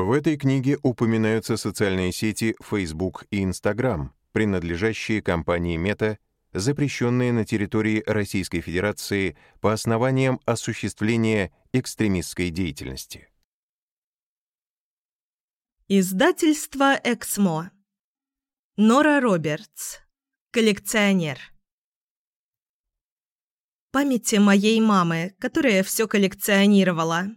В этой книге упоминаются социальные сети Facebook и Instagram, принадлежащие компании Meta, запрещенные на территории Российской Федерации по основаниям осуществления экстремистской деятельности. Издательство «Эксмо». Нора Робертс. Коллекционер. Памяти моей мамы, которая все коллекционировала,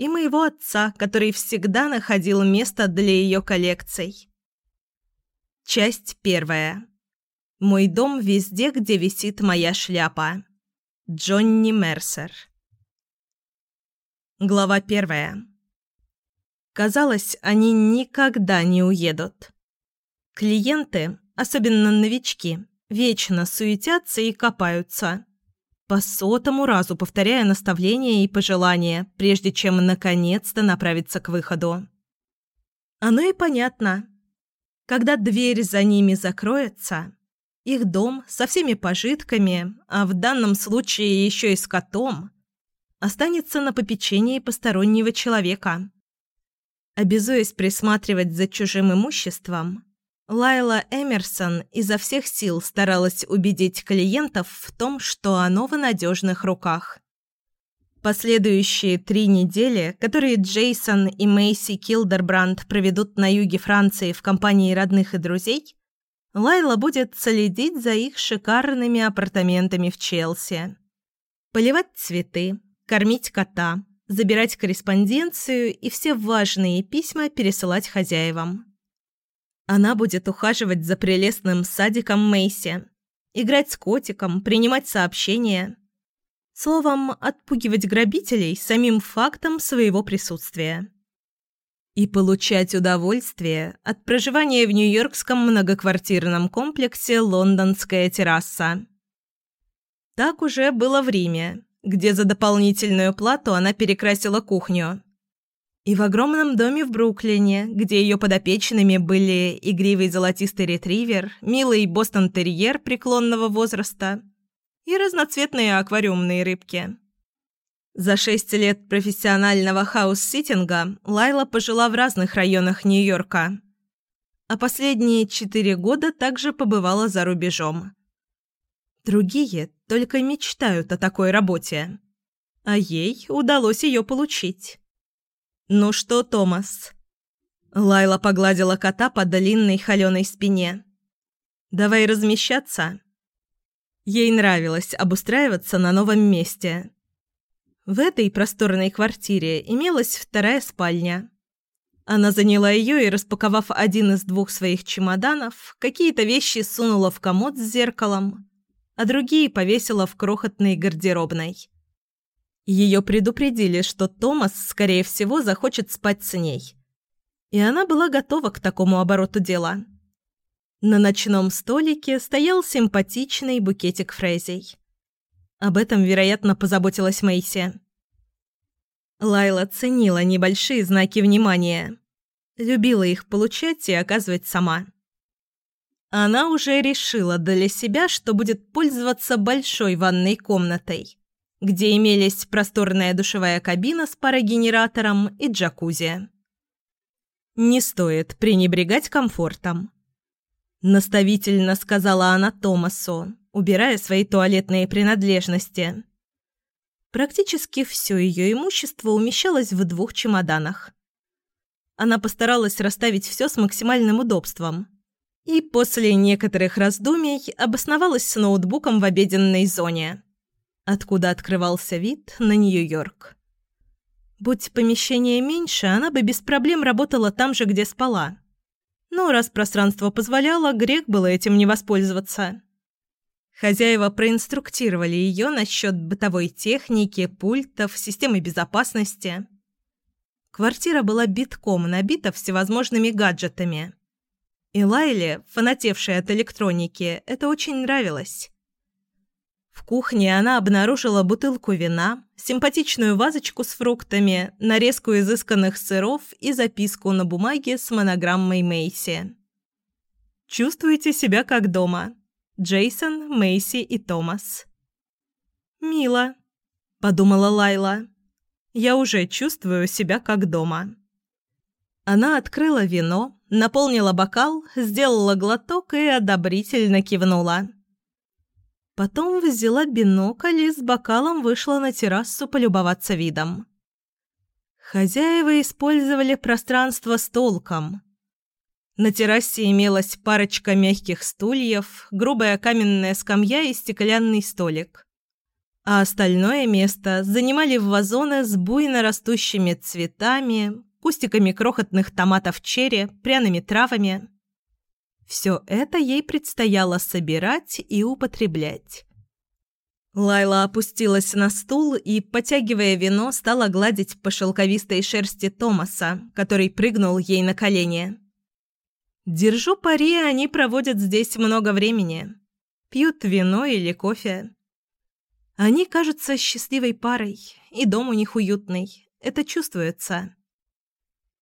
и моего отца, который всегда находил место для ее коллекций. Часть первая. Мой дом везде, где висит моя шляпа. Джонни Мерсер. Глава первая. Казалось, они никогда не уедут. Клиенты, особенно новички, вечно суетятся и копаются, по сотому разу повторяя наставления и пожелания, прежде чем наконец-то направиться к выходу. Оно и понятно. Когда дверь за ними закроется, их дом со всеми пожитками, а в данном случае еще и с котом, останется на попечении постороннего человека. Обязуясь присматривать за чужим имуществом, Лайла Эмерсон изо всех сил старалась убедить клиентов в том, что оно в надежных руках. Последующие три недели, которые Джейсон и Мэйси Килдербранд проведут на юге Франции в компании родных и друзей, Лайла будет следить за их шикарными апартаментами в Челси. Поливать цветы, кормить кота, забирать корреспонденцию и все важные письма пересылать хозяевам. Она будет ухаживать за прелестным садиком Мэйси, играть с котиком, принимать сообщения. Словом, отпугивать грабителей самим фактом своего присутствия и получать удовольствие от проживания в нью-йоркском многоквартирном комплексе «Лондонская терраса». Так уже было в Риме, где за дополнительную плату она перекрасила кухню. И в огромном доме в Бруклине, где ее подопечными были игривый золотистый ретривер, милый бостон-терьер преклонного возраста и разноцветные аквариумные рыбки. За шесть лет профессионального хаус-ситинга Лайла пожила в разных районах Нью-Йорка, а последние четыре года также побывала за рубежом. Другие только мечтают о такой работе, а ей удалось ее получить. «Ну что, Томас?» Лайла погладила кота по длинной холеной спине. «Давай размещаться?» Ей нравилось обустраиваться на новом месте – в этой просторной квартире имелась вторая спальня. Она заняла ее и, распаковав один из двух своих чемоданов, какие-то вещи сунула в комод с зеркалом, а другие повесила в крохотной гардеробной. Ее предупредили, что Томас, скорее всего, захочет спать с ней. И она была готова к такому обороту дела. На ночном столике стоял симпатичный букетик фрезий. Об этом, вероятно, позаботилась Мэйси. Лайла ценила небольшие знаки внимания. Любила их получать и оказывать сама. Она уже решила для себя, что будет пользоваться большой ванной комнатой, где имелись просторная душевая кабина с парогенератором и джакузи. Не стоит пренебрегать комфортом. Наставительно сказала она Томасу, убирая свои туалетные принадлежности. Практически все ее имущество умещалось в двух чемоданах. Она постаралась расставить все с максимальным удобством. И после некоторых раздумий обосновалась с ноутбуком в обеденной зоне, откуда открывался вид на Нью-Йорк. Будь помещение меньше, она бы без проблем работала там же, где спала. Но раз пространство позволяло, грех было этим не воспользоваться. Хозяева проинструктировали ее насчет бытовой техники, пультов, системы безопасности. Квартира была битком набита всевозможными гаджетами. И Лайле, фанатевшей от электроники, это очень нравилось. В кухне она обнаружила бутылку вина, симпатичную вазочку с фруктами, нарезку изысканных сыров и записку на бумаге с монограммой Мейси. «Чувствуете себя как дома?» Джейсон, Мэйси и Томас. «Мило», — подумала Лайла. «Я уже чувствую себя как дома». Она открыла вино, наполнила бокал, сделала глоток и одобрительно кивнула. Потом взяла бинокль и с бокалом вышла на террасу полюбоваться видом. Хозяева использовали пространство с толком. На террасе имелась парочка мягких стульев, грубая каменная скамья и стеклянный столик. А остальное место занимали вазоны с буйно растущими цветами, кустиками крохотных томатов черри, пряными травами. Все это ей предстояло собирать и употреблять. Лайла опустилась на стул и, потягивая вино, стала гладить по шелковистой шерсти Томаса, который прыгнул ей на колени. Держу пари, они проводят здесь много времени. Пьют вино или кофе. Они кажутся счастливой парой, и дом у них уютный. Это чувствуется.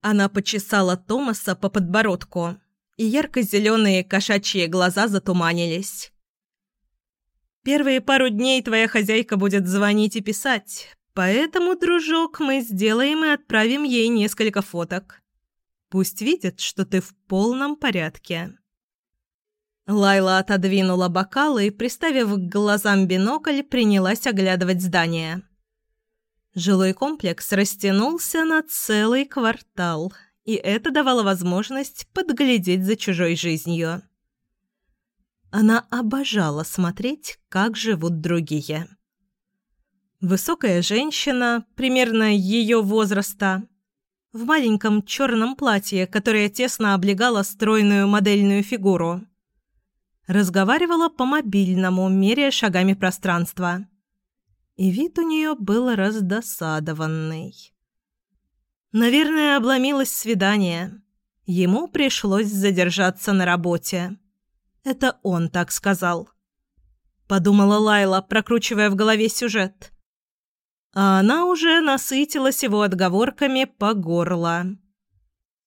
Она почесала Томаса по подбородку, и ярко-зеленые кошачьи глаза затуманились. «Первые пару дней твоя хозяйка будет звонить и писать, поэтому, дружок, мы сделаем и отправим ей несколько фоток. Пусть видит, что ты в полном порядке». Лайла отодвинула бокалы и, приставив к глазам бинокль, принялась оглядывать здание. Жилой комплекс растянулся на целый квартал, и это давало возможность подглядеть за чужой жизнью. Она обожала смотреть, как живут другие. Высокая женщина, примерно ее возраста, в маленьком черном платье, которое тесно облегало стройную модельную фигуру. Разговаривала по мобильному, меряя шагами пространства и вид у нее был раздосадованный. Наверное, обломилось свидание. Ему пришлось задержаться на работе. Это он так сказал. Подумала Лайла, прокручивая в голове сюжет. А она уже насытилась его отговорками по горло.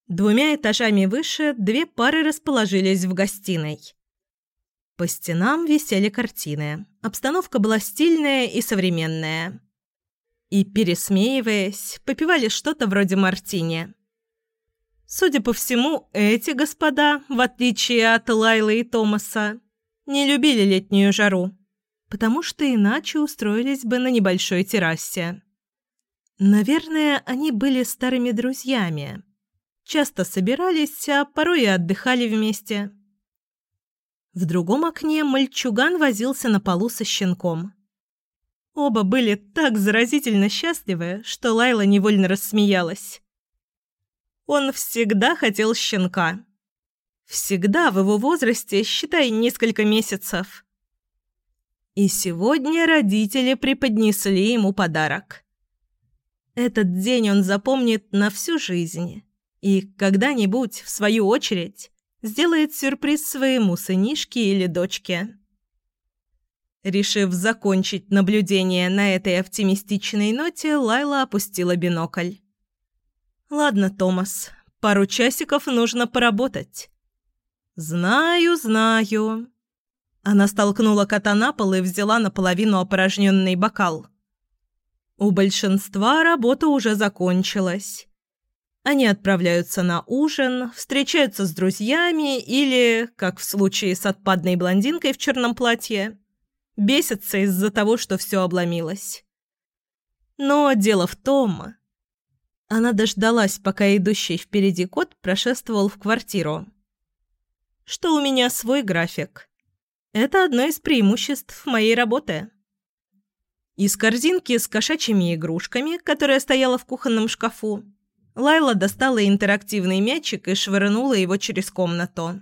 Двумя этажами выше две пары расположились в гостиной. По стенам висели картины. Обстановка была стильная и современная. И, пересмеиваясь, попивали что-то вроде мартини. Судя по всему, эти господа, в отличие от Лайлы и Томаса, не любили летнюю жару, потому что иначе устроились бы на небольшой террасе. Наверное, они были старыми друзьями. Часто собирались, а порой и отдыхали вместе. В другом окне мальчуган возился на полу со щенком. Оба были так заразительно счастливы, что Лайла невольно рассмеялась. Он всегда хотел щенка. Всегда в его возрасте, считай, несколько месяцев. И сегодня родители преподнесли ему подарок. Этот день он запомнит на всю жизнь. И когда-нибудь, в свою очередь, сделает сюрприз своему сынишке или дочке. Решив закончить наблюдение на этой оптимистичной ноте, Лайла опустила бинокль. «Ладно, Томас, пару часиков нужно поработать». «Знаю, знаю». Она столкнула кота на пол и взяла наполовину опорожненный бокал. У большинства работа уже закончилась. Они отправляются на ужин, встречаются с друзьями или, как в случае с отпадной блондинкой в черном платье, бесятся из-за того, что все обломилось. Но дело в том... Она дождалась, пока идущий впереди кот прошествовал в квартиру. Что у меня свой график. Это одно из преимуществ моей работы. Из корзинки с кошачьими игрушками, которая стояла в кухонном шкафу, Лайла достала интерактивный мячик и швырнула его через комнату.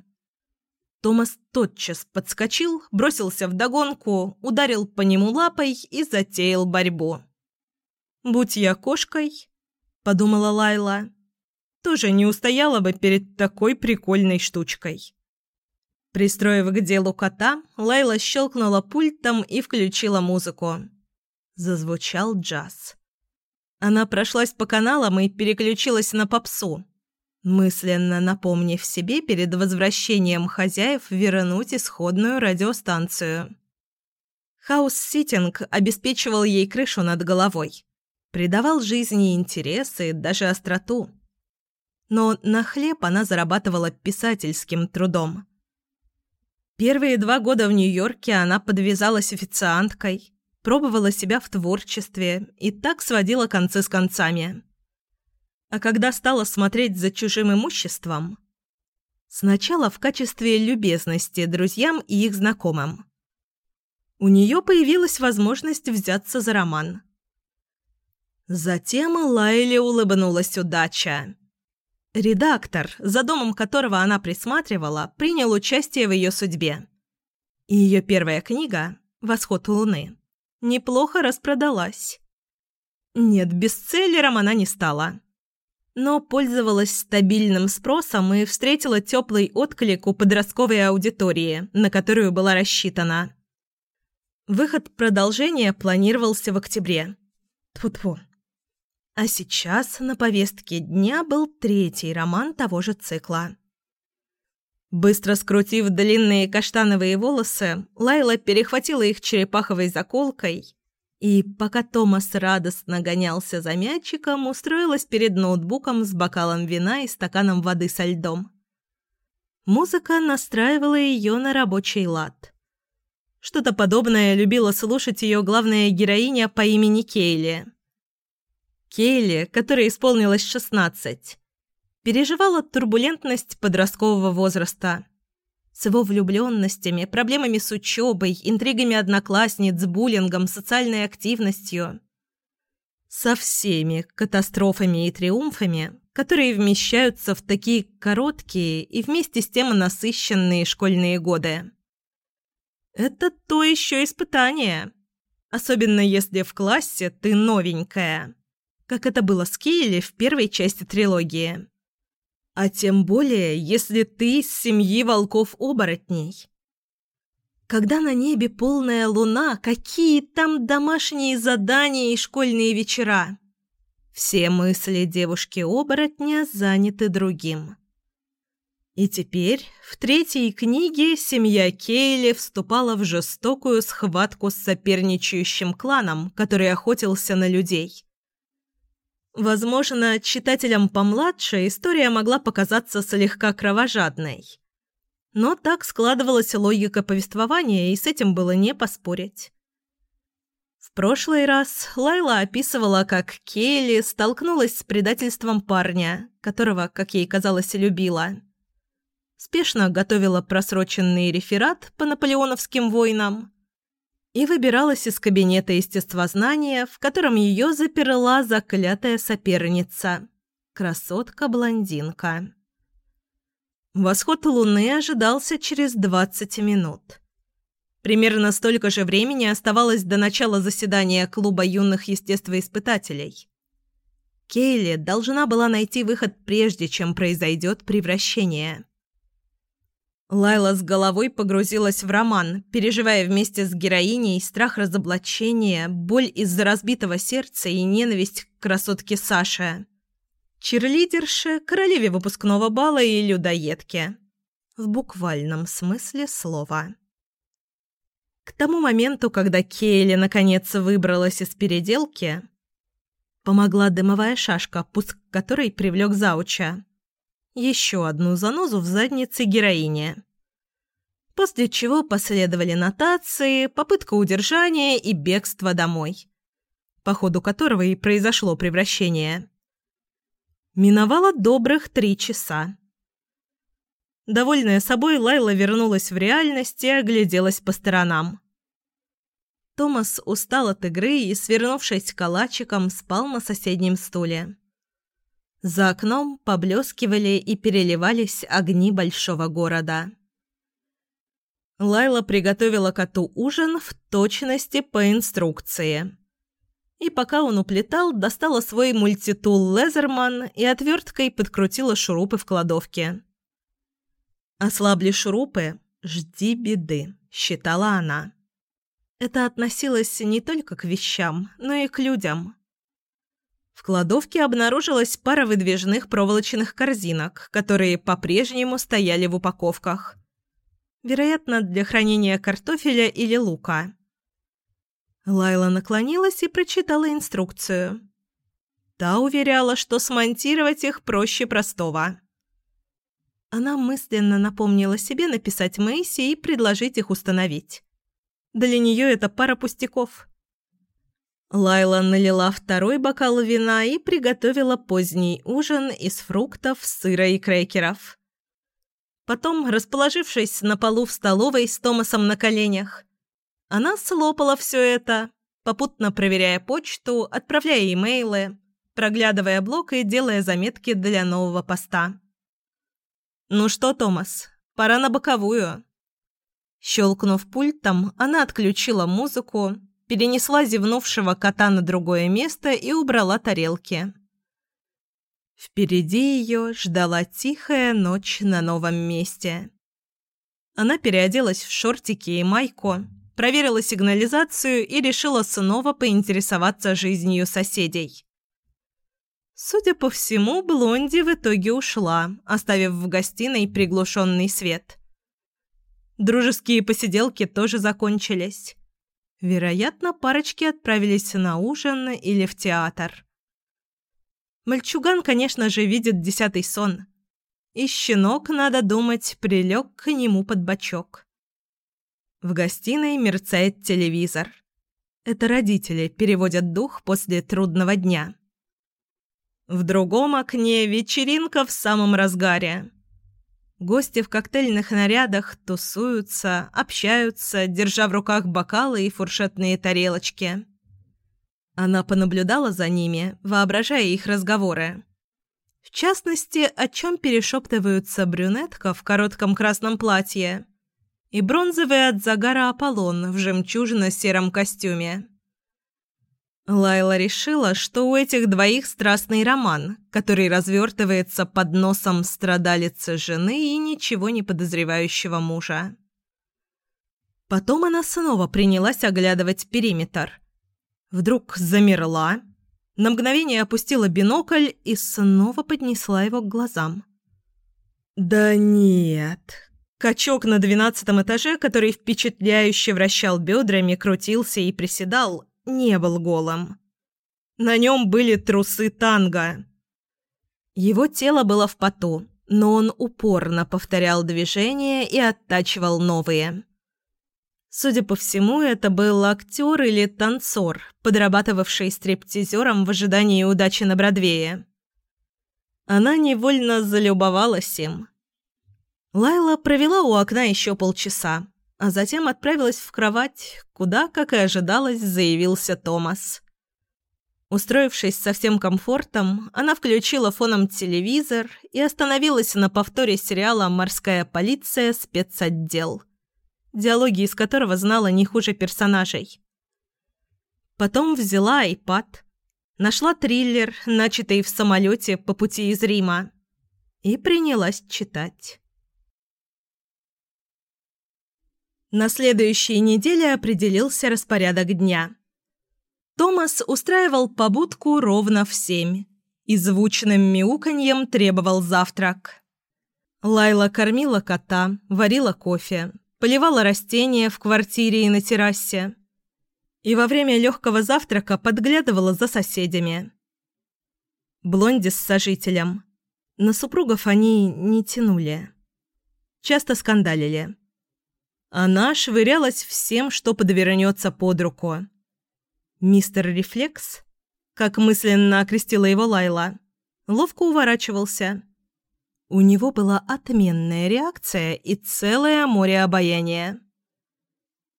Томас тотчас подскочил, бросился в догонку, ударил по нему лапой и затеял борьбу. «Будь я кошкой», — подумала Лайла, — «тоже не устояла бы перед такой прикольной штучкой». Пристроив к делу кота, Лайла щелкнула пультом и включила музыку. Зазвучал джаз. Она прошлась по каналам и переключилась на попсу, мысленно напомнив себе перед возвращением хозяев вернуть исходную радиостанцию. Хаус-ситинг обеспечивал ей крышу над головой, придавал жизни интерес и даже остроту. Но на хлеб она зарабатывала писательским трудом. Первые два года в Нью-Йорке она подвязалась официанткой, пробовала себя в творчестве и так сводила концы с концами. А когда стала смотреть за чужим имуществом, сначала в качестве любезности друзьям и их знакомым, у нее появилась возможность взяться за роман. Затем Лайле улыбнулась удача. Редактор, за домом которого она присматривала, принял участие в ее судьбе. И ее первая книга «Восход луны» неплохо распродалась. Нет, бестселлером она не стала. Но пользовалась стабильным спросом и встретила теплый отклик у подростковой аудитории, на которую была рассчитана. Выход продолжения планировался в октябре. Тьфу-тьфу. А сейчас на повестке дня был третий роман того же цикла. Быстро скрутив длинные каштановые волосы, Лайла перехватила их черепаховой заколкой и, пока Томас радостно гонялся за мячиком, устроилась перед ноутбуком с бокалом вина и стаканом воды со льдом. Музыка настраивала ее на рабочий лад. Что-то подобное любила слушать ее главная героиня по имени Кейли. Кейли, которой исполнилось 16, переживала турбулентность подросткового возраста. С его влюбленностями, проблемами с учебой, интригами одноклассниц, буллингом, социальной активностью. Со всеми катастрофами и триумфами, которые вмещаются в такие короткие и вместе с тем насыщенные школьные годы. Это то еще испытание. Особенно если в классе ты новенькая. Как это было с Кейли в первой части трилогии. А тем более, если ты из семьи волков-оборотней. Когда на небе полная луна, какие там домашние задания и школьные вечера? Все мысли девушки-оборотня заняты другим. И теперь в третьей книге семья Кейли вступала в жестокую схватку с соперничающим кланом, который охотился на людей. Возможно, читателям помладше история могла показаться слегка кровожадной. Но так складывалась логика повествования, и с этим было не поспорить. В прошлый раз Лайла описывала, как Келли столкнулась с предательством парня, которого, как ей казалось, любила – спешно готовила просроченный реферат по наполеоновским войнам и выбиралась из кабинета естествознания, в котором ее заперла заклятая соперница – красотка-блондинка. Восход луны ожидался через 20 минут. Примерно столько же времени оставалось до начала заседания клуба юных естествоиспытателей. Кейли должна была найти выход прежде, чем произойдет превращение. Лайла с головой погрузилась в роман, переживая вместе с героиней страх разоблачения, боль из-за разбитого сердца и ненависть к красотке Саше. Черлидерше, королеве выпускного бала и людоедке. В буквальном смысле слова. К тому моменту, когда Кейли наконец выбралась из переделки, помогла дымовая шашка, пуск которой привлек зауча еще одну занозу в заднице героини. После чего последовали нотации, попытка удержания и бегство домой, по ходу которого и произошло превращение. Миновало добрых три часа. Довольная собой, Лайла вернулась в реальность и огляделась по сторонам. Томас устал от игры и, свернувшись калачиком, спал на соседнем стуле. За окном поблескивали и переливались огни большого города. Лайла приготовила коту ужин в точности по инструкции. И пока он уплетал, достала свой мультитул Лезерман и отверткой подкрутила шурупы в кладовке. «Ослабли шурупы, жди беды», — считала она. Это относилось не только к вещам, но и к людям. В кладовке обнаружилась пара выдвижных проволочных корзинок, которые по-прежнему стояли в упаковках. Вероятно, для хранения картофеля или лука. Лайла наклонилась и прочитала инструкцию. Та уверяла, что смонтировать их проще простого. Она мысленно напомнила себе написать Мэйси и предложить их установить. Для нее это пара пустяков. Лайла налила второй бокал вина и приготовила поздний ужин из фруктов, сыра и крекеров. Потом, расположившись на полу в столовой с Томасом на коленях, она слопала все это, попутно проверяя почту, отправляя имейлы, проглядывая блог и делая заметки для нового поста. «Ну что, Томас, пора на боковую». Щелкнув пультом, она отключила музыку, перенесла зевнувшего кота на другое место и убрала тарелки. Впереди ее ждала тихая ночь на новом месте. Она переоделась в шортики и майку, проверила сигнализацию и решила снова поинтересоваться жизнью соседей. Судя по всему, Блонди в итоге ушла, оставив в гостиной приглушенный свет. Дружеские посиделки тоже закончились. Вероятно, парочки отправились на ужин или в театр. Мальчуган, конечно же, видит десятый сон. И щенок, надо думать, прилег к нему под бочок. В гостиной мерцает телевизор. Это родители переводят дух после трудного дня. В другом окне вечеринка в самом разгаре. Гости в коктейльных нарядах тусуются, общаются, держа в руках бокалы и фуршетные тарелочки. Она понаблюдала за ними, воображая их разговоры. В частности, о чем перешептываются брюнетка в коротком красном платье и бронзовый от загара Аполлон в жемчужно-сером костюме. Лайла решила, что у этих двоих страстный роман, который развертывается под носом страдалицы жены и ничего не подозревающего мужа. Потом она снова принялась оглядывать периметр. Вдруг замерла, на мгновение опустила бинокль и снова поднесла его к глазам. «Да нет!» Качок на двенадцатом этаже, который впечатляюще вращал бедрами, крутился и приседал, не был голым. На нем были трусы танго. Его тело было в поту, но он упорно повторял движения и оттачивал новые. Судя по всему, это был актер или танцор, подрабатывавший стриптизером в ожидании удачи на Бродвее. Она невольно залюбовалась им. Лайла провела у окна еще полчаса, а затем отправилась в кровать, куда, как и ожидалось, заявился Томас. Устроившись со всем комфортом, она включила фоном телевизор и остановилась на повторе сериала «Морская полиция. Спецотдел», диалоги из которого знала не хуже персонажей. Потом взяла айпад, нашла триллер, начатый в самолете по пути из Рима, и принялась читать. На следующей неделе определился распорядок дня. Томас устраивал побудку ровно в семь и звучным мяуканьем требовал завтрак. Лайла кормила кота, варила кофе, поливала растения в квартире и на террасе. И во время легкого завтрака подглядывала за соседями. Блонди с сожителем. На супругов они не тянули. Часто скандалили. Она швырялась всем, что подвернется под руку. Мистер Рефлекс, как мысленно окрестила его Лайла, ловко уворачивался. У него была отменная реакция и целое море обаяния.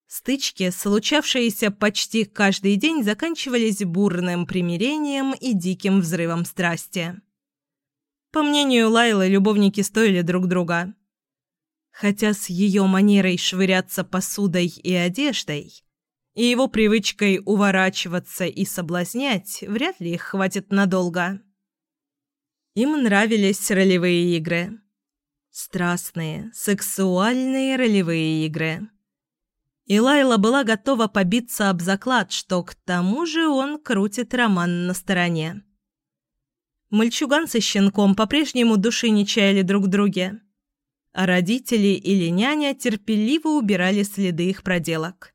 Стычки, случавшиеся почти каждый день, заканчивались бурным примирением и диким взрывом страсти. По мнению Лайлы, любовники стоили друг друга хотя с ее манерой швыряться посудой и одеждой и его привычкой уворачиваться и соблазнять вряд ли их хватит надолго. Им нравились ролевые игры. Страстные, сексуальные ролевые игры. И Лайла была готова побиться об заклад, что к тому же он крутит роман на стороне. Мальчуган со щенком по-прежнему души не чаяли друг в друге а родители или няня терпеливо убирали следы их проделок.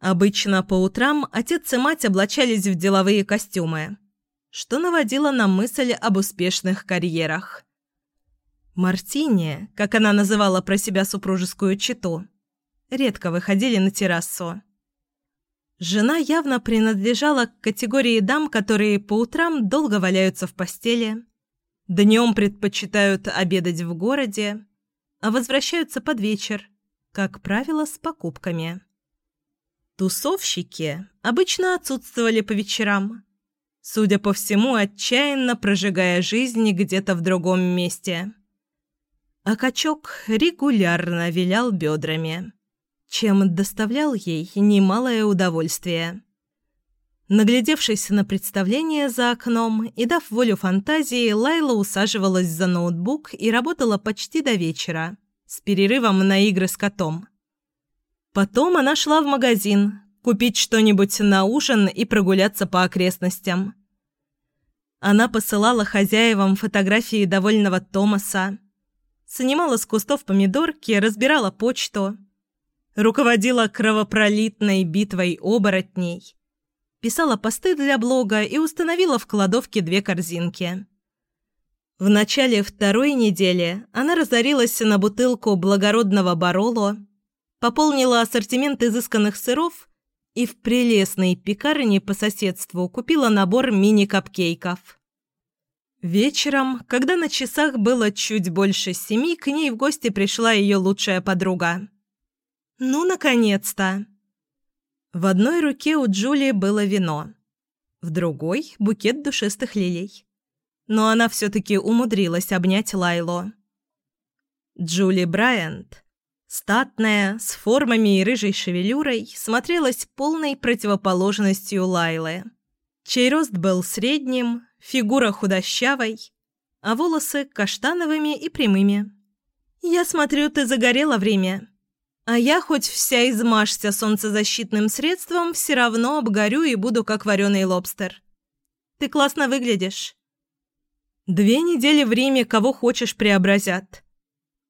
Обычно по утрам отец и мать облачались в деловые костюмы. что наводило на мысль об успешных карьерах. Мартини, как она называла про себя супружескую чету, редко выходили на террасу. Жена явно принадлежала к категории дам, которые по утрам долго валяются в постели, днем предпочитают обедать в городе, а возвращаются под вечер, как правило, с покупками. Тусовщики обычно отсутствовали по вечерам, судя по всему, отчаянно прожигая жизнь где-то в другом месте. А качок регулярно вилял бедрами, чем доставлял ей немалое удовольствие. Наглядевшись на представление за окном и дав волю фантазии, Лайла усаживалась за ноутбук и работала почти до вечера, с перерывом на игры с котом. Потом она шла в магазин, купить что-нибудь на ужин и прогуляться по окрестностям. Она посылала хозяевам фотографии довольного Томаса, снимала с кустов помидорки, разбирала почту, руководила кровопролитной битвой оборотней, писала посты для блога и установила в кладовке две корзинки. В начале второй недели она разорилась на бутылку благородного Бароло – пополнила ассортимент изысканных сыров и в прелестной пекарне по соседству купила набор мини-капкейков. Вечером, когда на часах было чуть больше семи, к ней в гости пришла ее лучшая подруга. «Ну, наконец-то!» В одной руке у Джулии было вино, в другой – букет душистых лилий. Но она все-таки умудрилась обнять Лайло. Джули Брайант Статная, с формами и рыжей шевелюрой, смотрелась полной противоположностью Лайлы, чей рост был средним, фигура худощавой, а волосы каштановыми и прямыми. «Я смотрю, ты загорела время. А я хоть вся измажься солнцезащитным средством, все равно обгорю и буду как вареный лобстер. Ты классно выглядишь». Две недели в Риме кого хочешь преобразят.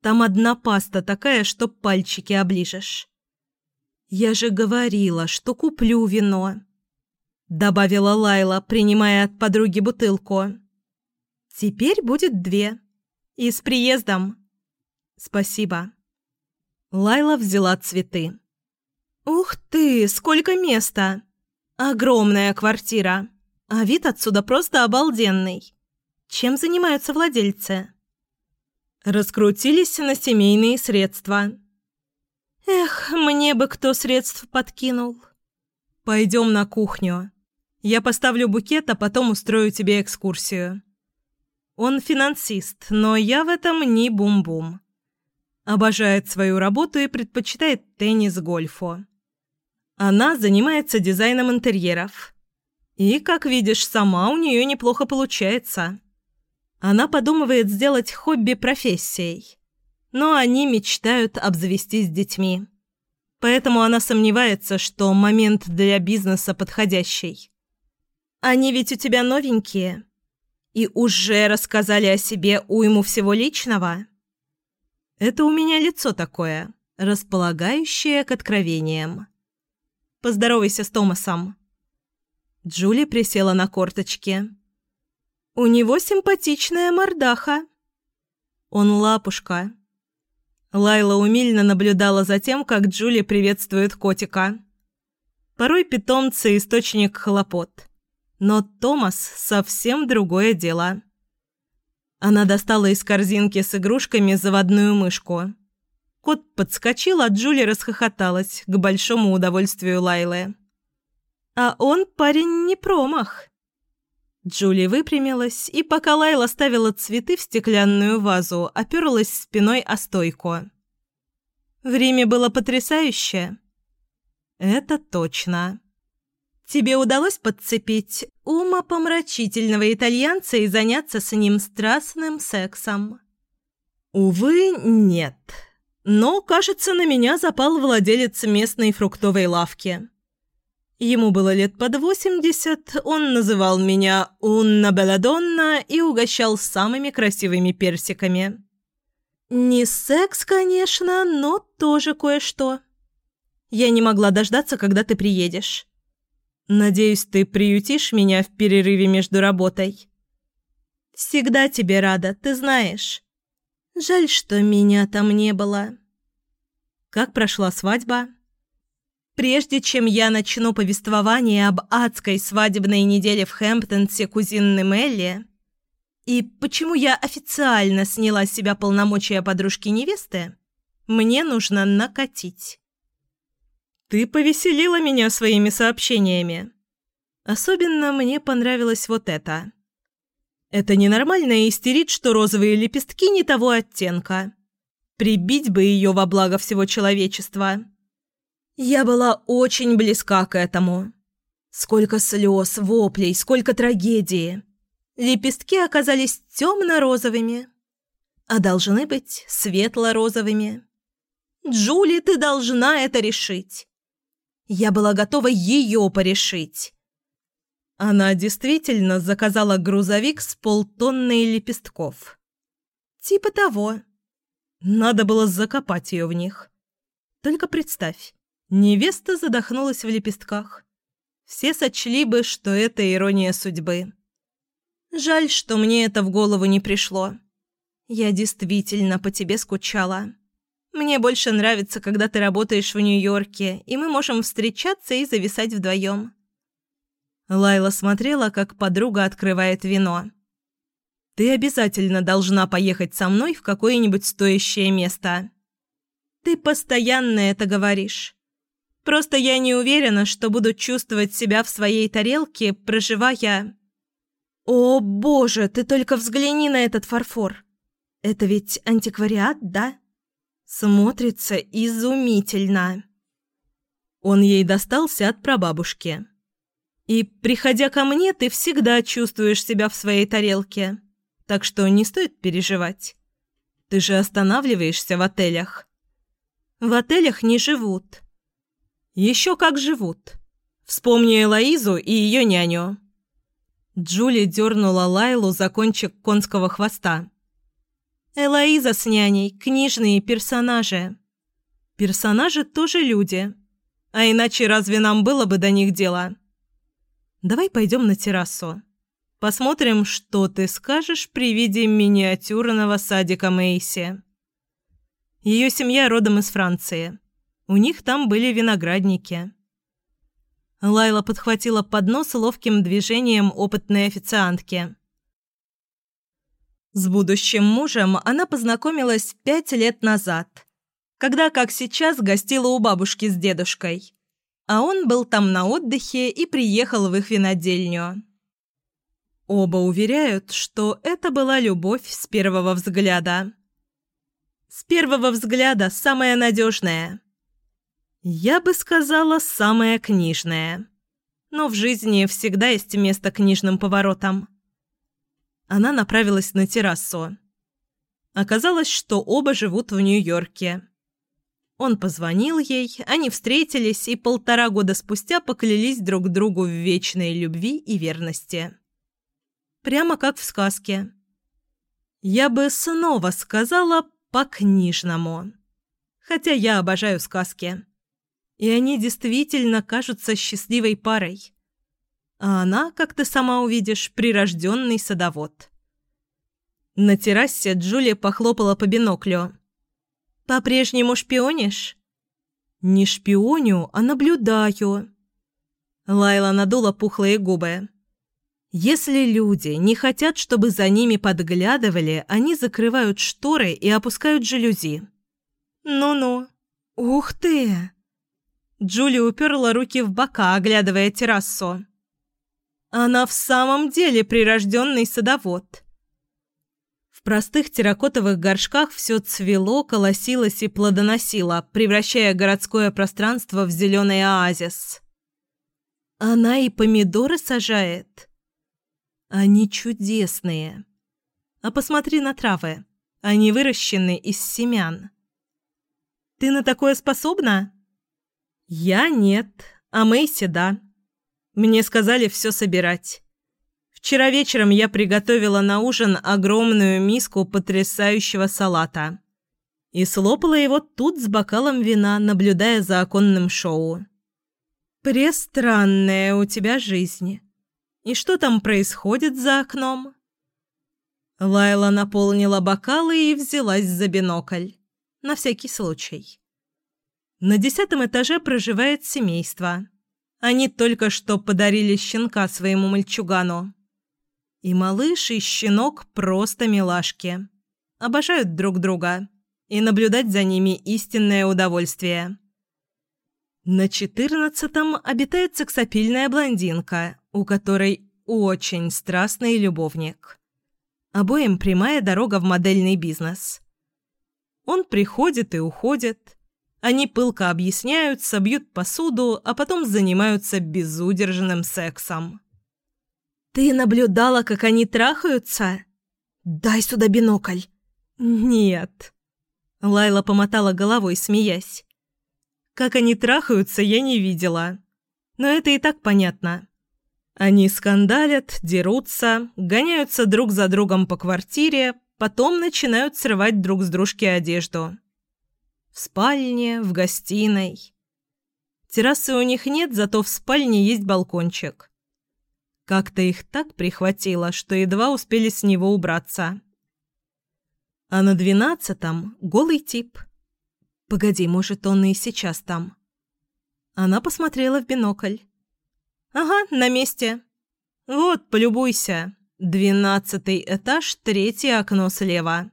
Там одна паста такая, что пальчики оближешь. Я же говорила, что куплю вино, добавила Лайла, принимая от подруги бутылку. Теперь будет две. И с приездом. Спасибо. Лайла взяла цветы. Ух ты, сколько места! Огромная квартира. А вид отсюда просто обалденный. Чем занимаются владельцы? Раскрутились на семейные средства. Эх, мне бы кто средств подкинул. Пойдем на кухню. Я поставлю букет, а потом устрою тебе экскурсию. Он финансист, но я в этом не бум-бум. Обожает свою работу и предпочитает теннис гольфу. Она занимается дизайном интерьеров. И, как видишь, сама у нее неплохо получается. Она подумывает сделать хобби профессией. Но они мечтают обзавестись детьми. Поэтому она сомневается, что момент для бизнеса подходящий. «Они ведь у тебя новенькие. И уже рассказали о себе уйму всего личного?» «Это у меня лицо такое, располагающее к откровениям. Поздоровайся с Томасом». Джули присела на корточки. У него симпатичная мордаха. Он лапушка. Лайла умильно наблюдала за тем, как Джули приветствует котика. Порой питомцы – источник хлопот. Но Томас – совсем другое дело. Она достала из корзинки с игрушками заводную мышку. Кот подскочил, а Джули расхохоталась к большому удовольствию Лайлы. А он парень не промах. Джули выпрямилась и, пока Лайла ставила цветы в стеклянную вазу, оперлась спиной о стойку. Время было потрясающе. Это точно. Тебе удалось подцепить умопомрачительного итальянца и заняться с ним страстным сексом? Увы, нет. Но, кажется, на меня запал владелец местной фруктовой лавки. Ему было лет под восемьдесят, он называл меня «Унна Беладонна» и угощал самыми красивыми персиками. Не секс, конечно, но тоже кое-что. Я не могла дождаться, когда ты приедешь. Надеюсь, ты приютишь меня в перерыве между работой. Всегда тебе рада, ты знаешь. Жаль, что меня там не было. Как прошла свадьба? Прежде чем я начну повествование об адской свадебной неделе в Хэмптонсе кузины Мелли и почему я официально сняла с себя полномочия подружки невесты, мне нужно накатить. Ты повеселила меня своими сообщениями. Особенно мне понравилось вот это. Это ненормально истерить, что розовые лепестки не того оттенка. Прибить бы ее во благо всего человечества. Я была очень близка к этому. Сколько слез, воплей, сколько трагедии. Лепестки оказались темно-розовыми, а должны быть светло-розовыми. Джули, ты должна это решить. Я была готова ее порешить. Она действительно заказала грузовик с полтонной лепестков. Типа того. Надо было закопать ее в них. Только представь, невеста задохнулась в лепестках. Все сочли бы, что это ирония судьбы. Жаль, что мне это в голову не пришло. Я действительно по тебе скучала. Мне больше нравится, когда ты работаешь в Нью-Йорке, и мы можем встречаться и зависать вдвоем. Лайла смотрела, как подруга открывает вино. «Ты обязательно должна поехать со мной в какое-нибудь стоящее место. Ты постоянно это говоришь. Просто я не уверена, что буду чувствовать себя в своей тарелке, проживая...» «О, боже, ты только взгляни на этот фарфор! Это ведь антиквариат, да?» Смотрится изумительно. Он ей достался от прабабушки. И, приходя ко мне, ты всегда чувствуешь себя в своей тарелке. Так что не стоит переживать. Ты же останавливаешься в отелях. В отелях не живут. Еще как живут. Вспомни Элоизу и ее няню. Джули дернула Лайлу за кончик конского хвоста. Элоиза с няней – книжные персонажи. Персонажи тоже люди. А иначе разве нам было бы до них дело? Давай пойдем на террасу. Посмотрим, что ты скажешь при виде миниатюрного садика Мейси. Ее семья родом из Франции. У них там были виноградники. Лайла подхватила поднос ловким движением опытной официантки. С будущим мужем она познакомилась пять лет назад, когда, как сейчас, гостила у бабушки с дедушкой а он был там на отдыхе и приехал в их винодельню. Оба уверяют, что это была любовь с первого взгляда. С первого взгляда самая надежная. Я бы сказала, самая книжная. Но в жизни всегда есть место книжным поворотам. Она направилась на террасу. Оказалось, что оба живут в Нью-Йорке. Он позвонил ей, они встретились и полтора года спустя поклялись друг другу в вечной любви и верности. Прямо как в сказке. Я бы снова сказала по-книжному. Хотя я обожаю сказки. И они действительно кажутся счастливой парой. А она, как ты сама увидишь, прирожденный садовод. На террасе Джулия похлопала по биноклю. По-прежнему шпионишь?» «Не шпионю, а наблюдаю». Лайла надула пухлые губы. «Если люди не хотят, чтобы за ними подглядывали, они закрывают шторы и опускают жалюзи». «Ну-ну». «Ух ты!» Джули уперла руки в бока, оглядывая террасу. «Она в самом деле прирожденный садовод. В простых терракотовых горшках все цвело, колосилось и плодоносило, превращая городское пространство в зеленый оазис. Она и помидоры сажает. Они чудесные. А посмотри на травы. Они выращены из семян. Ты на такое способна? Я нет, а Мэйси да. Мне сказали все собирать. Вчера вечером я приготовила на ужин огромную миску потрясающего салата. И слопала его тут с бокалом вина, наблюдая за оконным шоу. «Престранная у тебя жизнь. И что там происходит за окном?» Лайла наполнила бокалы и взялась за бинокль. На всякий случай. На десятом этаже проживает семейство. Они только что подарили щенка своему мальчугану. И малыш, и щенок просто милашки. Обожают друг друга. И наблюдать за ними истинное удовольствие. На четырнадцатом обитает сексапильная блондинка, у которой очень страстный любовник. Обоим прямая дорога в модельный бизнес. Он приходит и уходит. Они пылко объясняются, бьют посуду, а потом занимаются безудержным сексом. «Ты наблюдала, как они трахаются? Дай сюда бинокль!» «Нет». Лайла помотала головой, смеясь. «Как они трахаются, я не видела. Но это и так понятно. Они скандалят, дерутся, гоняются друг за другом по квартире, потом начинают срывать друг с дружки одежду. В спальне, в гостиной. Террасы у них нет, зато в спальне есть балкончик. Как-то их так прихватило, что едва успели с него убраться. А на двенадцатом голый тип. Погоди, может, он и сейчас там. Она посмотрела в бинокль. «Ага, на месте. Вот, полюбуйся. Двенадцатый этаж, третье окно слева».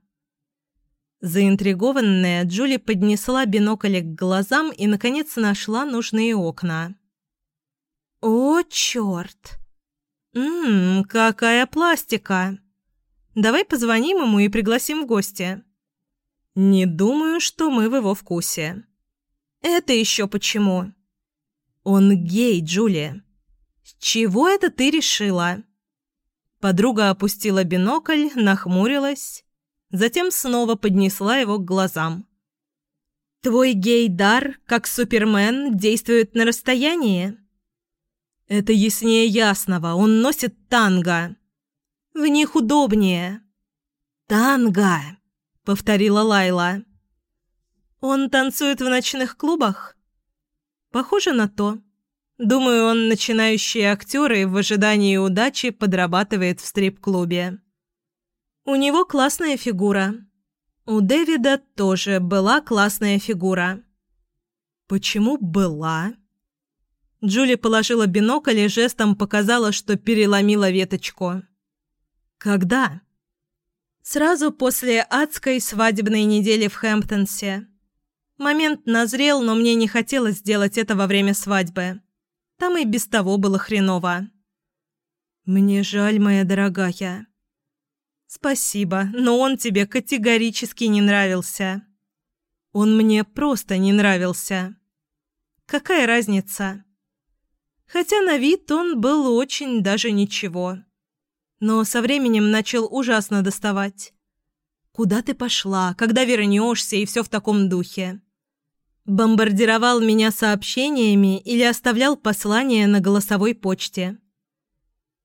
Заинтригованная, Джули поднесла бинокль к глазам и, наконец, нашла нужные окна. «О, черт! Ммм, какая пластика! Давай позвоним ему и пригласим в гости». «Не думаю, что мы в его вкусе». «Это еще почему?» «Он гей, Джулия. «С чего это ты решила?» Подруга опустила бинокль, нахмурилась, затем снова поднесла его к глазам. «Твой гей-дар, как Супермен, действует на расстоянии?» «Это яснее ясного, он носит танго. В них удобнее». «Танго», — повторила Лайла. «Он танцует в ночных клубах?» «Похоже на то». Думаю, он начинающий актер и в ожидании удачи подрабатывает в стрип-клубе. У него классная фигура. У Дэвида тоже была классная фигура. Почему была? Джули положила бинокль и жестом показала, что переломила веточку. Когда? Сразу после адской свадебной недели в Хэмптонсе. Момент назрел, но мне не хотелось сделать это во время свадьбы. Там и без того было хреново. «Мне жаль, моя дорогая». «Спасибо, но он тебе категорически не нравился». «Он мне просто не нравился». «Какая разница?» Хотя на вид он был очень даже ничего. Но со временем начал ужасно доставать. «Куда ты пошла? Когда вернешься?» и все в таком духе. Бомбардировал меня сообщениями или оставлял послания на голосовой почте.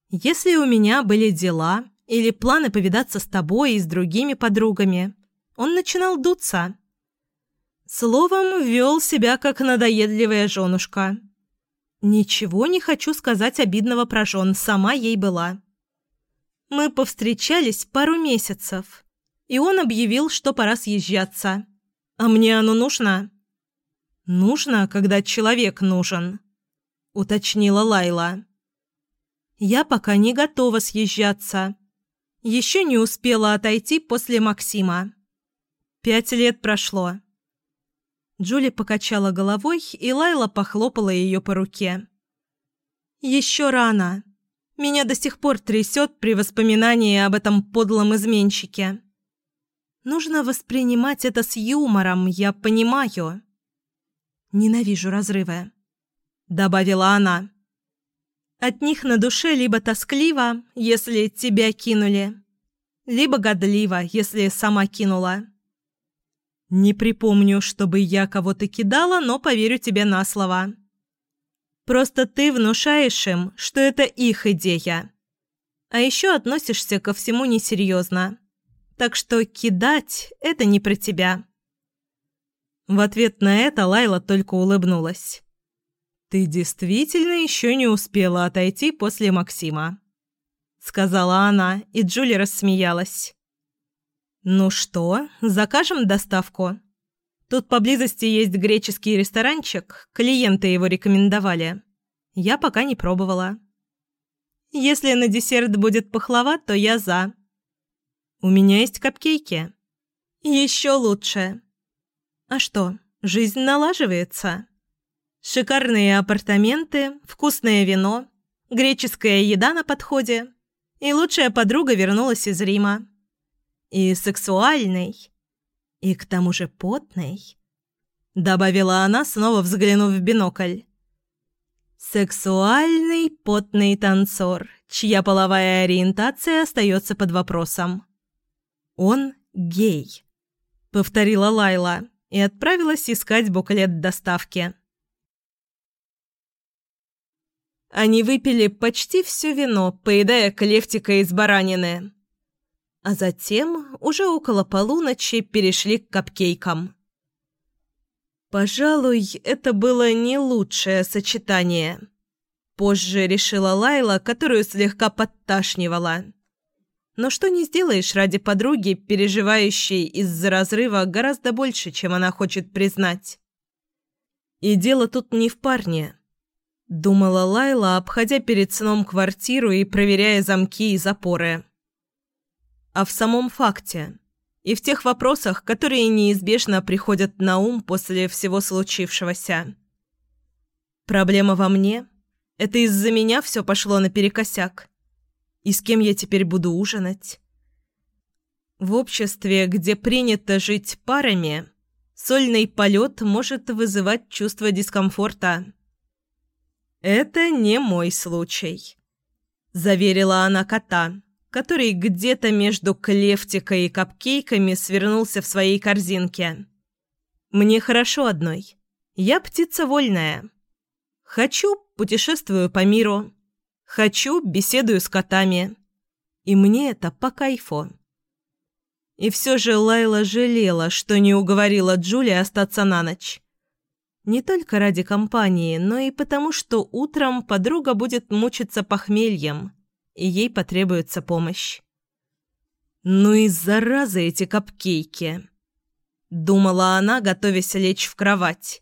Если у меня были дела или планы повидаться с тобой и с другими подругами, он начинал дуться. Словом, вел себя как надоедливая женушка. Ничего не хочу сказать обидного про жен, сама ей была. Мы повстречались пару месяцев, и он объявил, что пора съезжаться. А мне оно нужно? «Нужно, когда человек нужен», — уточнила Лайла. «Я пока не готова съезжаться. Еще не успела отойти после Максима. Пять лет прошло». Джули покачала головой, и Лайла похлопала ее по руке. «Еще рано. Меня до сих пор трясет при воспоминании об этом подлом изменщике. Нужно воспринимать это с юмором, я понимаю». Ненавижу разрывы», — добавила она. «От них на душе либо тоскливо, если тебя кинули, либо годливо, если сама кинула». «Не припомню, чтобы я кого-то кидала, но поверю тебе на слово». «Просто ты внушаешь им, что это их идея. А еще относишься ко всему несерьезно. Так что кидать – это не про тебя». В ответ на это Лайла только улыбнулась. «Ты действительно еще не успела отойти после Максима», — сказала она, и Джули рассмеялась. «Ну что, закажем доставку? Тут поблизости есть греческий ресторанчик, клиенты его рекомендовали. Я пока не пробовала. Если на десерт будет пахлава, то я за. У меня есть капкейки. Еще лучше. А что, жизнь налаживается?» Шикарные апартаменты, вкусное вино, греческая еда на подходе. И лучшая подруга вернулась из Рима. И сексуальный. И к тому же потный. Добавила она, снова взглянув в бинокль. Сексуальный потный танцор, чья половая ориентация остается под вопросом. Он гей. Повторила Лайла и отправилась искать буклет доставки. Они выпили почти все вино, поедая клевтика из баранины. А затем, уже около полуночи, перешли к капкейкам. Пожалуй, это было не лучшее сочетание. Позже решила Лайла, которую слегка подташнивала. Но что не сделаешь ради подруги, переживающей из-за разрыва гораздо больше, чем она хочет признать. И дело тут не в парне. Думала Лайла, обходя перед сном квартиру и проверяя замки и запоры. А в самом факте и в тех вопросах, которые неизбежно приходят на ум после всего случившегося. Проблема во мне? Это из-за меня все пошло наперекосяк. И с кем я теперь буду ужинать? В обществе, где принято жить парами, сольный полет может вызывать чувство дискомфорта. «Это не мой случай», – заверила она кота, который где-то между клевтикой и капкейками свернулся в своей корзинке. «Мне хорошо одной. Я птица вольная. Хочу – путешествую по миру. Хочу – беседую с котами. И мне это по кайфу». И все же Лайла жалела, что не уговорила Джули остаться на ночь. Не только ради компании, но и потому, что утром подруга будет мучиться похмельем, и ей потребуется помощь. «Ну и зараза эти капкейки!» Думала она, готовясь лечь в кровать.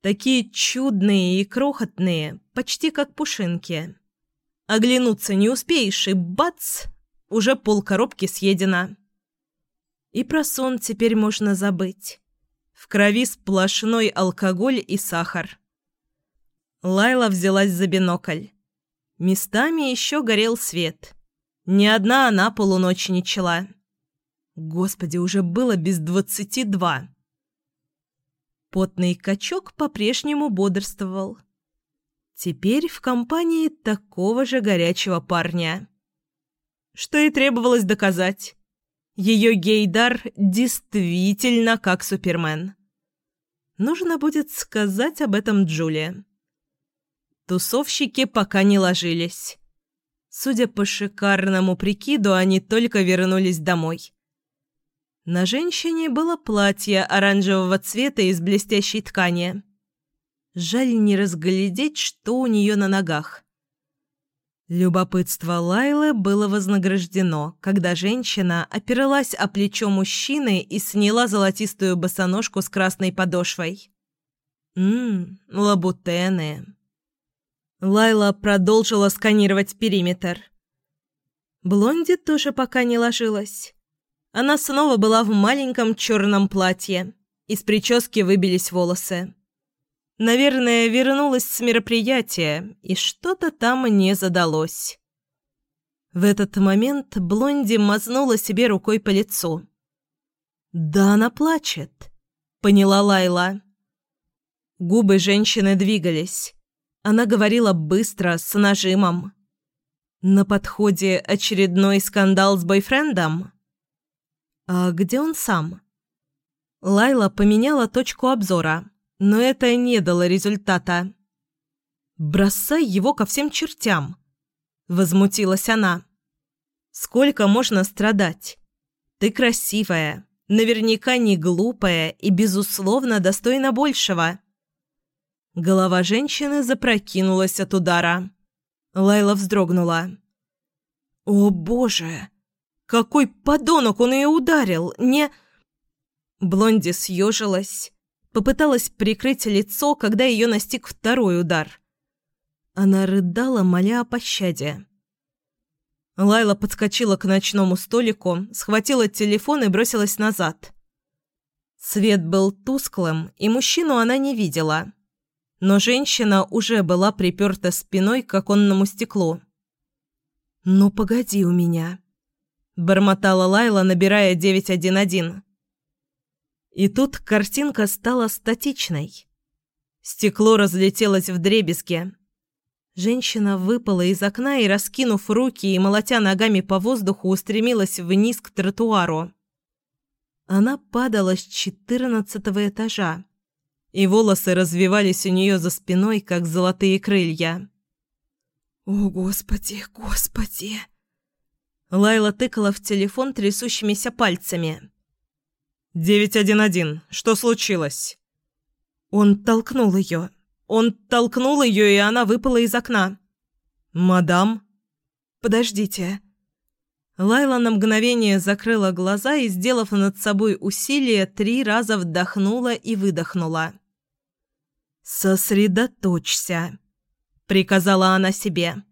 Такие чудные и крохотные, почти как пушинки. Оглянуться не успеешь, и бац! Уже полкоробки съедено. И про сон теперь можно забыть. В крови сплошной алкоголь и сахар. Лайла взялась за бинокль. Местами еще горел свет. Ни одна она полуночи не чела. Господи, уже было без двадцати два. Потный качок по-прежнему бодрствовал. Теперь в компании такого же горячего парня. Что и требовалось доказать. Ее гейдар действительно как Супермен. Нужно будет сказать об этом Джулии. Тусовщики пока не ложились. Судя по шикарному прикиду, они только вернулись домой. На женщине было платье оранжевого цвета из блестящей ткани. Жаль не разглядеть, что у нее на ногах. Любопытство Лайлы было вознаграждено, когда женщина опиралась о плечо мужчины и сняла золотистую босоножку с красной подошвой. Ммм, лабутены. Лайла продолжила сканировать периметр. Блонди тоже пока не ложилась. Она снова была в маленьком черном платье. Из прически выбились волосы. Наверное, вернулась с мероприятия, и что-то там не задалось. В этот момент Блонди мазнула себе рукой по лицу. «Да она плачет», — поняла Лайла. Губы женщины двигались. Она говорила быстро, с нажимом. На подходе очередной скандал с бойфрендом? А где он сам? Лайла поменяла точку обзора но это не дало результата. «Бросай его ко всем чертям!» – возмутилась она. «Сколько можно страдать? Ты красивая, наверняка не глупая и, безусловно, достойна большего». Голова женщины запрокинулась от удара. Лайла вздрогнула. «О, боже! Какой подонок он ее ударил! Не...» Блонди съежилась, попыталась прикрыть лицо, когда ее настиг второй удар. Она рыдала, моля о пощаде. Лайла подскочила к ночному столику, схватила телефон и бросилась назад. Свет был тусклым, и мужчину она не видела. Но женщина уже была приперта спиной к оконному стеклу. «Ну, погоди у меня», – бормотала Лайла, набирая 911. И тут картинка стала статичной. Стекло разлетелось в дребезги. Женщина выпала из окна и, раскинув руки и молотя ногами по воздуху, устремилась вниз к тротуару. Она падала с четырнадцатого этажа, и волосы развивались у нее за спиной, как золотые крылья. «О, Господи, Господи!» Лайла тыкала в телефон трясущимися пальцами. «911. Что случилось?» Он толкнул ее. Он толкнул ее, и она выпала из окна. «Мадам?» «Подождите». Лайла на мгновение закрыла глаза и, сделав над собой усилие, три раза вдохнула и выдохнула. «Сосредоточься», — приказала она себе.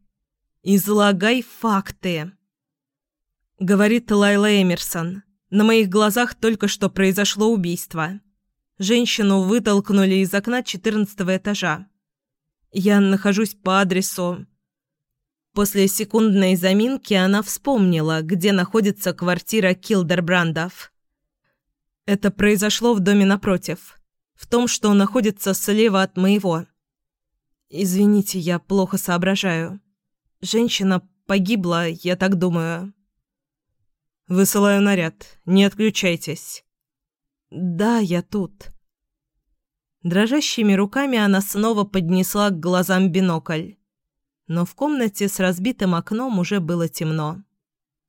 «Излагай факты». Говорит Лайла Эмерсон. На моих глазах только что произошло убийство. Женщину вытолкнули из окна четырнадцатого этажа. Я нахожусь по адресу После секундной заминки она вспомнила, где находится квартира Килдербрандов. Это произошло в доме напротив, в том, что находится слева от моего. Извините, я плохо соображаю. Женщина погибла, я так думаю. Высылаю наряд. Не отключайтесь. Да, я тут. Дрожащими руками она снова поднесла к глазам бинокль но в комнате с разбитым окном уже было темно.